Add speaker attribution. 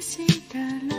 Speaker 1: したら